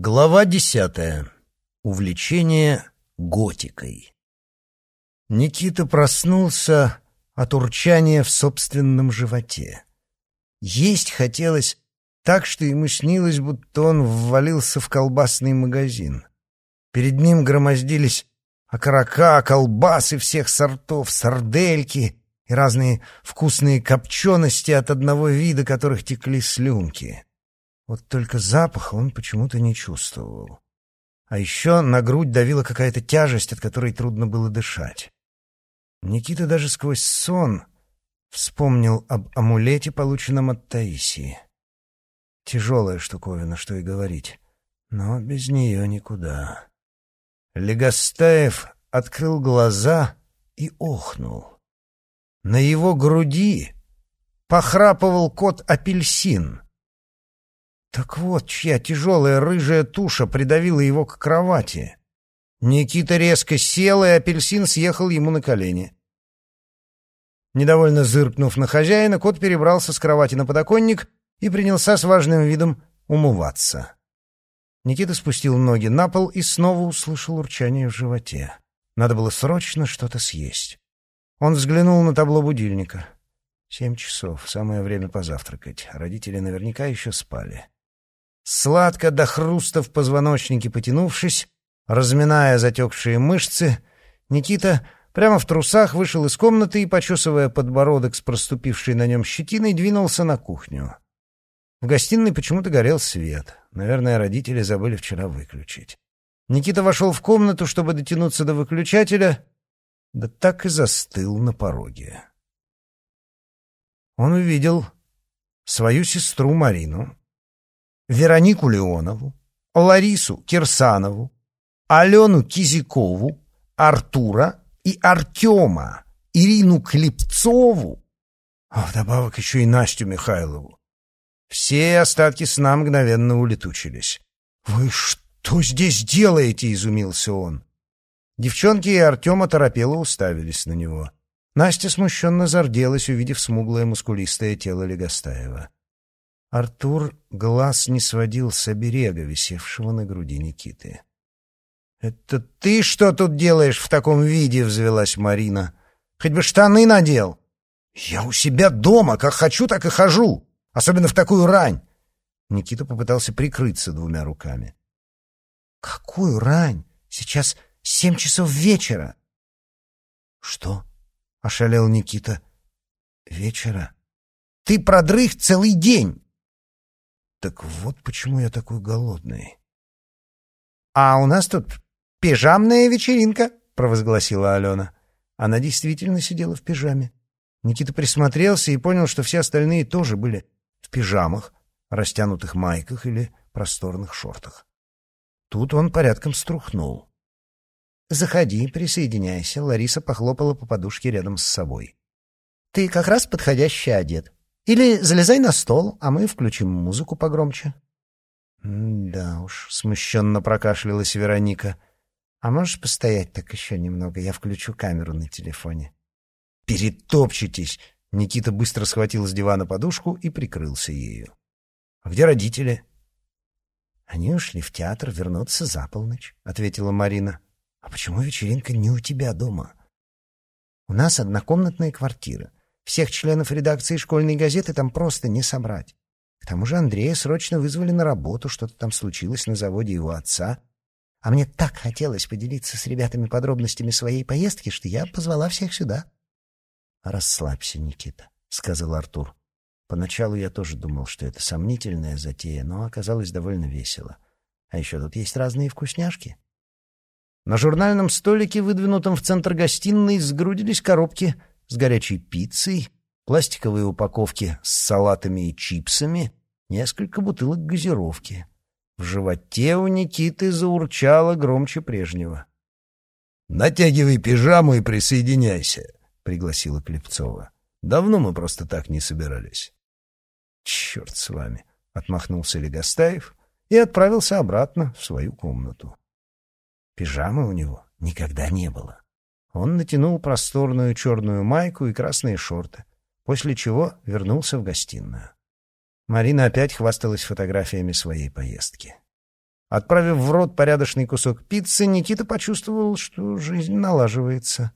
Глава десятая. Увлечение готикой. Никита проснулся от урчания в собственном животе. Есть хотелось так, что ему снилось, будто он ввалился в колбасный магазин. Перед ним громоздились окорока, колбасы всех сортов, сардельки и разные вкусные копчености от одного вида, которых текли слюнки. Вот только запаха он почему-то не чувствовал. А еще на грудь давила какая-то тяжесть, от которой трудно было дышать. Никита даже сквозь сон вспомнил об амулете, полученном от Таисии. Тяжелая штуковина, что и говорить, но без нее никуда. Легостаев открыл глаза и охнул. На его груди похрапывал кот-апельсин — так вот, чья тяжелая рыжая туша придавила его к кровати. Никита резко сел, и апельсин съехал ему на колени. Недовольно зыркнув на хозяина, кот перебрался с кровати на подоконник и принялся с важным видом умываться. Никита спустил ноги на пол и снова услышал урчание в животе. Надо было срочно что-то съесть. Он взглянул на табло будильника. Семь часов, самое время позавтракать. Родители наверняка еще спали. Сладко до хруста в позвоночнике потянувшись, разминая затекшие мышцы, Никита прямо в трусах вышел из комнаты и, почесывая подбородок с проступившей на нем щетиной, двинулся на кухню. В гостиной почему-то горел свет. Наверное, родители забыли вчера выключить. Никита вошел в комнату, чтобы дотянуться до выключателя, да так и застыл на пороге. Он увидел свою сестру Марину, Веронику Леонову, Ларису Кирсанову, Алену Кизякову, Артура и Артема, Ирину Клепцову, а вдобавок еще и Настю Михайлову. Все остатки сна мгновенно улетучились. «Вы что здесь делаете?» — изумился он. Девчонки и Артема торопело уставились на него. Настя смущенно зарделась, увидев смуглое мускулистое тело Легостаева. Артур глаз не сводил с оберега, висевшего на груди Никиты. «Это ты что тут делаешь в таком виде?» — взвелась Марина. «Хоть бы штаны надел!» «Я у себя дома, как хочу, так и хожу, особенно в такую рань!» Никита попытался прикрыться двумя руками. «Какую рань? Сейчас семь часов вечера!» «Что?» — ошалел Никита. «Вечера? Ты продрых целый день!» Так вот почему я такой голодный. «А у нас тут пижамная вечеринка», — провозгласила Алена. Она действительно сидела в пижаме. Никита присмотрелся и понял, что все остальные тоже были в пижамах, растянутых майках или просторных шортах. Тут он порядком струхнул. «Заходи, присоединяйся», — Лариса похлопала по подушке рядом с собой. «Ты как раз подходяще одет. Или залезай на стол, а мы включим музыку погромче. — Да уж, — смущенно прокашлялась Вероника. — А можешь постоять так еще немного? Я включу камеру на телефоне. — Перетопчетесь! — Никита быстро схватил с дивана подушку и прикрылся ею. — А где родители? — Они ушли в театр, вернуться за полночь, — ответила Марина. — А почему вечеринка не у тебя дома? — У нас однокомнатная квартира. Всех членов редакции школьной газеты там просто не собрать. К тому же Андрея срочно вызвали на работу, что-то там случилось на заводе его отца. А мне так хотелось поделиться с ребятами подробностями своей поездки, что я позвала всех сюда. «Расслабься, Никита», — сказал Артур. Поначалу я тоже думал, что это сомнительная затея, но оказалось довольно весело. А еще тут есть разные вкусняшки. На журнальном столике, выдвинутом в центр гостиной, сгрудились коробки с горячей пиццей, пластиковые упаковки с салатами и чипсами, несколько бутылок газировки. В животе у Никиты заурчало громче прежнего. «Натягивай пижаму и присоединяйся», — пригласила Клепцова. «Давно мы просто так не собирались». «Черт с вами», — отмахнулся Легостаев и отправился обратно в свою комнату. Пижамы у него никогда не было. Он натянул просторную черную майку и красные шорты, после чего вернулся в гостиную. Марина опять хвасталась фотографиями своей поездки. Отправив в рот порядочный кусок пиццы, Никита почувствовал, что жизнь налаживается.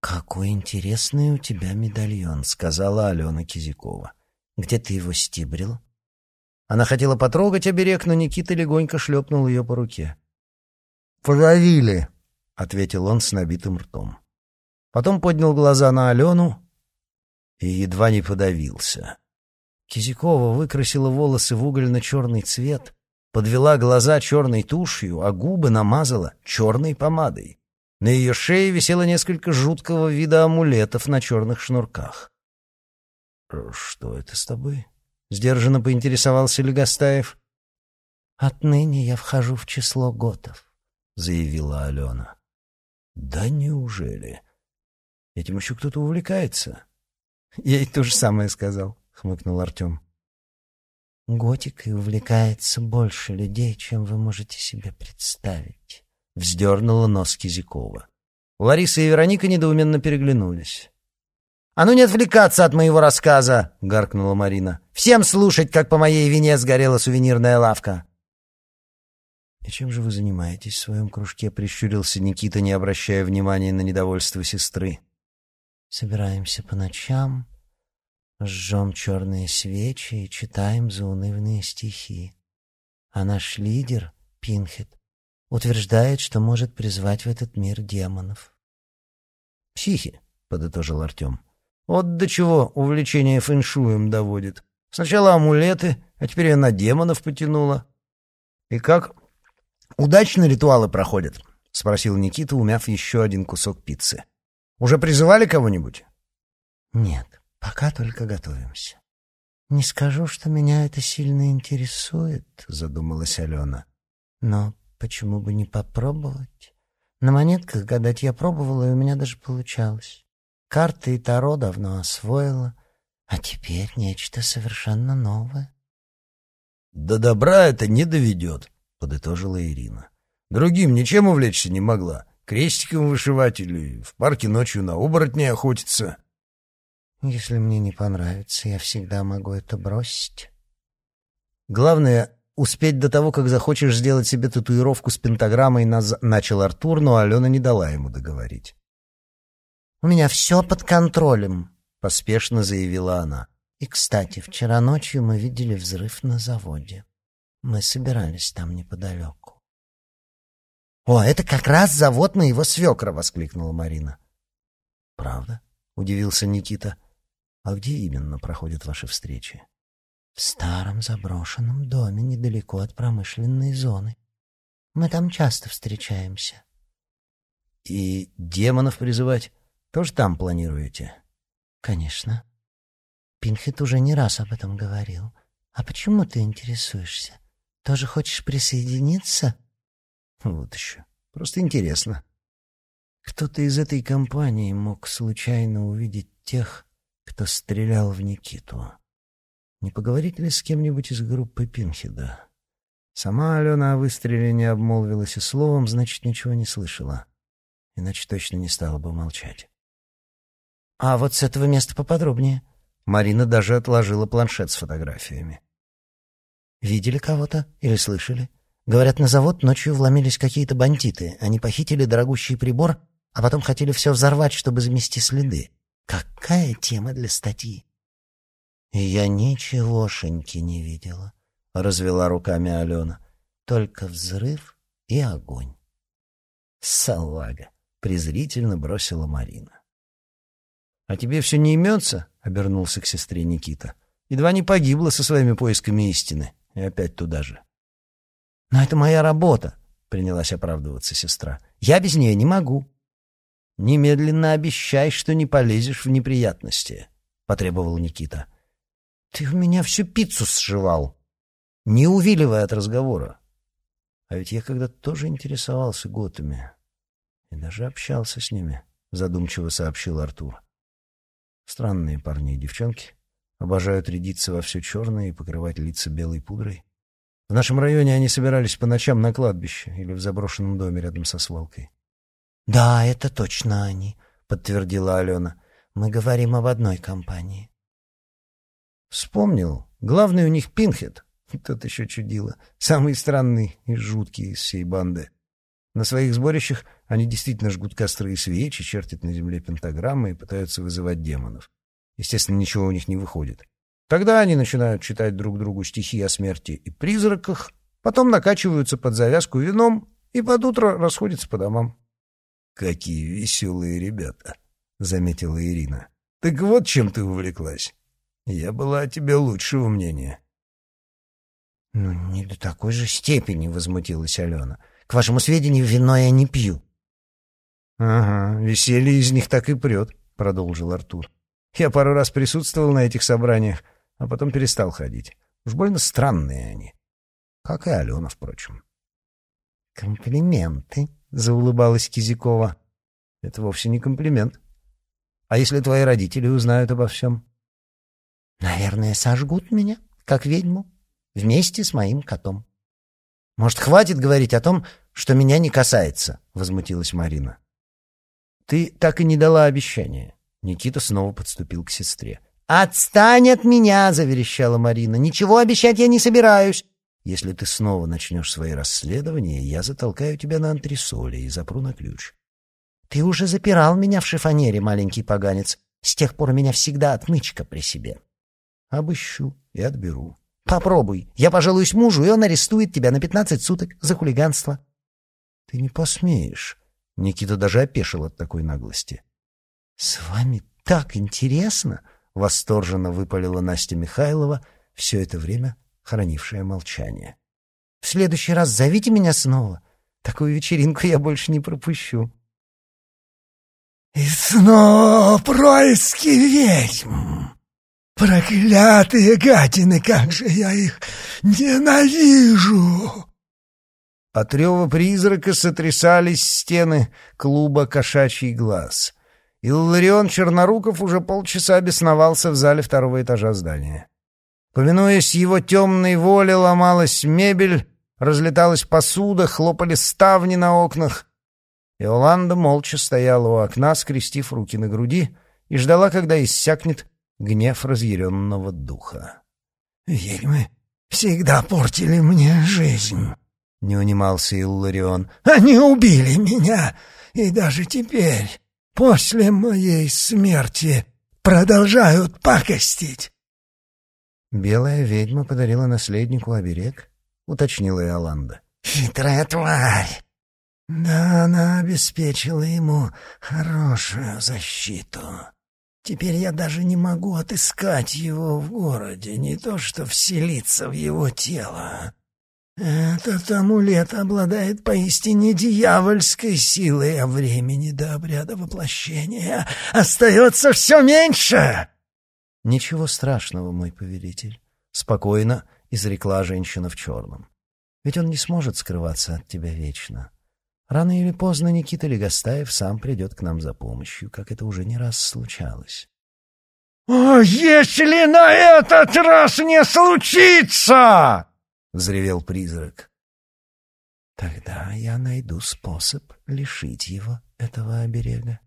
«Какой интересный у тебя медальон», — сказала Алена Кизякова. «Где ты его стибрил?» Она хотела потрогать оберег, но Никита легонько шлепнул ее по руке. «Подавили», — ответил он с набитым ртом. Потом поднял глаза на Алену и едва не подавился. Кизякова выкрасила волосы в угольно-черный цвет, подвела глаза черной тушью, а губы намазала черной помадой. На ее шее висело несколько жуткого вида амулетов на черных шнурках. «Что это с тобой?» — сдержанно поинтересовался Легостаев. «Отныне я вхожу в число готов», — заявила Алена. «Да неужели? Этим еще кто-то увлекается?» «Я и то же самое сказал», — хмыкнул Артем. Готикой увлекается больше людей, чем вы можете себе представить. Вздернула нос Кизякова. Лариса и Вероника недоуменно переглянулись. «А ну не отвлекаться от моего рассказа!» — гаркнула Марина. «Всем слушать, как по моей вине сгорела сувенирная лавка!» «И чем же вы занимаетесь в своем кружке?» — прищурился Никита, не обращая внимания на недовольство сестры. «Собираемся по ночам, Жжем черные свечи и читаем заунывные стихи. А наш лидер, Пинхет, утверждает, что может призвать в этот мир демонов. «Психи», — подытожил Артем. «Вот до чего увлечение фэншуем доводит. Сначала амулеты, а теперь я на демонов потянула». «И как удачно ритуалы проходят?» — спросил Никита, умяв еще один кусок пиццы. «Уже призывали кого-нибудь?» «Нет», Пока только готовимся. Не скажу, что меня это сильно интересует, задумалась Алена. Но почему бы не попробовать? На монетках гадать я пробовала, и у меня даже получалось. Карты и таро давно освоила, а теперь нечто совершенно новое. «До добра это не доведет», — подытожила Ирина. «Другим ничем увлечься не могла. Крестиком вышивать или в парке ночью на оборотней охотиться». Если мне не понравится, я всегда могу это бросить. Главное — успеть до того, как захочешь сделать себе татуировку с пентаграммой, наз... начал Артур, но Алена не дала ему договорить. «У меня все под контролем», — поспешно заявила она. «И, кстати, вчера ночью мы видели взрыв на заводе. Мы собирались там неподалеку». «О, это как раз завод моего свекра!» — воскликнула Марина. «Правда?» — удивился Никита. А где именно проходят ваши встречи? В старом заброшенном доме недалеко от промышленной зоны. Мы там часто встречаемся. И демонов призывать тоже там планируете? Конечно. Пинхет уже не раз об этом говорил. А почему ты интересуешься? Тоже хочешь присоединиться? Вот еще. Просто интересно. Кто-то из этой компании мог случайно увидеть тех, кто стрелял в Никиту. Не поговорить ли с кем-нибудь из группы Пинхеда? Сама Алена о выстреле не обмолвилась и словом, значит, ничего не слышала. Иначе точно не стала бы молчать. «А вот с этого места поподробнее». Марина даже отложила планшет с фотографиями. «Видели кого-то или слышали? Говорят, на завод ночью вломились какие-то бандиты. Они похитили дорогущий прибор, а потом хотели все взорвать, чтобы замести следы. Какая тема для статьи? Я ничегошеньки не видела, развела руками Алена. Только взрыв и огонь. Салага, презрительно бросила Марина. А тебе все не имется? обернулся к сестре Никита. Едва не погибла со своими поисками истины. И опять туда же. Но это моя работа, принялась оправдываться сестра. Я без нее не могу. «Немедленно обещай, что не полезешь в неприятности», — потребовал Никита. «Ты у меня всю пиццу сшивал». Не увиливай от разговора. А ведь я когда-то тоже интересовался готами и даже общался с ними, задумчиво сообщил Артур. Странные парни и девчонки. Обожают рядиться во все черное и покрывать лица белой пудрой. В нашем районе они собирались по ночам на кладбище или в заброшенном доме рядом со свалкой. «Да, это точно они», — подтвердила Алена. «Мы говорим об одной компании». «Вспомнил. Главный у них Пинхет», Тот еще чудило. Самый странный и жуткий из всей банды. На своих сборищах они действительно жгут костры и свечи, чертят на земле пентаграммы и пытаются вызывать демонов. Естественно, ничего у них не выходит. Тогда они начинают читать друг другу стихи о смерти и призраках, потом накачиваются под завязку вином и под утро расходятся по домам. «Какие веселые ребята!» — заметила Ирина. «Так вот чем ты увлеклась. Я была о тебе лучшего мнения». «Ну, не до такой же степени», — возмутилась Алена. «К вашему сведению, вино я не пью». «Ага, веселье из них так и прет», — продолжил Артур. «Я пару раз присутствовал на этих собраниях, а потом перестал ходить. Уж больно странные они. Как и Алена, впрочем». «Комплименты», — заулыбалась Кизякова. «Это вовсе не комплимент. А если твои родители узнают обо всем?» «Наверное, сожгут меня, как ведьму, вместе с моим котом». «Может, хватит говорить о том, что меня не касается?» — возмутилась Марина. «Ты так и не дала обещания». Никита снова подступил к сестре. «Отстань от меня!» — заверещала Марина. «Ничего обещать я не собираюсь. Если ты снова начнешь свои расследования, я затолкаю тебя на антресоли и запру на ключ. Ты уже запирал меня в шифонере, маленький поганец. С тех пор у меня всегда отмычка при себе. Обыщу и отберу. Попробуй. Я пожалуюсь мужу, и он арестует тебя на пятнадцать суток за хулиганство. Ты не посмеешь. Никита даже опешил от такой наглости. С вами так интересно, восторженно выпалила Настя Михайлова, все это время хранившая молчание. «В следующий раз зовите меня снова. Такую вечеринку я больше не пропущу». «И снова происки ведьм! Проклятые гадины, как же я их ненавижу!» От рева призрака сотрясались стены клуба «Кошачий глаз». И Ларион Черноруков уже полчаса бесновался в зале второго этажа здания. Повинуясь его темной воле, ломалась мебель, разлеталась посуда, хлопали ставни на окнах. Иоланда молча стояла у окна, скрестив руки на груди, и ждала, когда иссякнет гнев разъяренного духа. «Ведьмы всегда портили мне жизнь», — не унимался Илларион. «Они убили меня, и даже теперь, после моей смерти, продолжают пакостить. «Белая ведьма подарила наследнику оберег?» — уточнила Иоланда. «Хитрая тварь! Да она обеспечила ему хорошую защиту. Теперь я даже не могу отыскать его в городе, не то что вселиться в его тело. Этот амулет обладает поистине дьявольской силой, а времени до обряда воплощения остается все меньше!» «Ничего страшного, мой повелитель», — спокойно изрекла женщина в черном. «Ведь он не сможет скрываться от тебя вечно. Рано или поздно Никита Легостаев сам придет к нам за помощью, как это уже не раз случалось». «А если на этот раз не случится?» — взревел призрак. «Тогда я найду способ лишить его этого оберега»,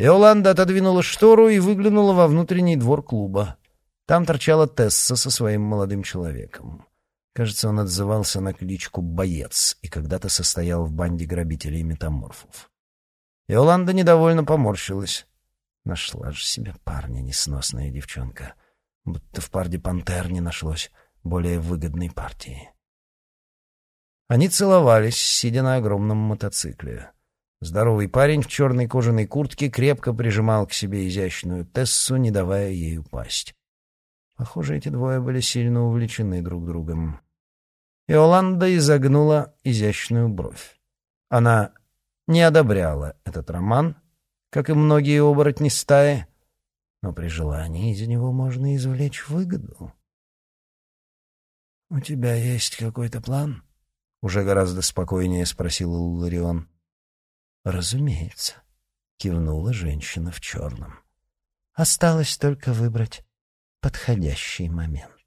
Иоланда отодвинула штору и выглянула во внутренний двор клуба. Там торчала Тесса со своим молодым человеком. Кажется, он отзывался на кличку «Боец» и когда-то состоял в банде грабителей метаморфов. Иоланда недовольно поморщилась. Нашла же себе парня несносная девчонка. Будто в парде пантер не нашлось более выгодной партии. Они целовались, сидя на огромном мотоцикле. Здоровый парень в черной кожаной куртке крепко прижимал к себе изящную Тессу, не давая ей упасть. Похоже, эти двое были сильно увлечены друг другом. Иоланда изогнула изящную бровь. Она не одобряла этот роман, как и многие оборотни стаи, но при желании из него можно извлечь выгоду. «У тебя есть какой-то план?» — уже гораздо спокойнее спросил Ларион. «Разумеется», — кивнула женщина в черном. «Осталось только выбрать подходящий момент».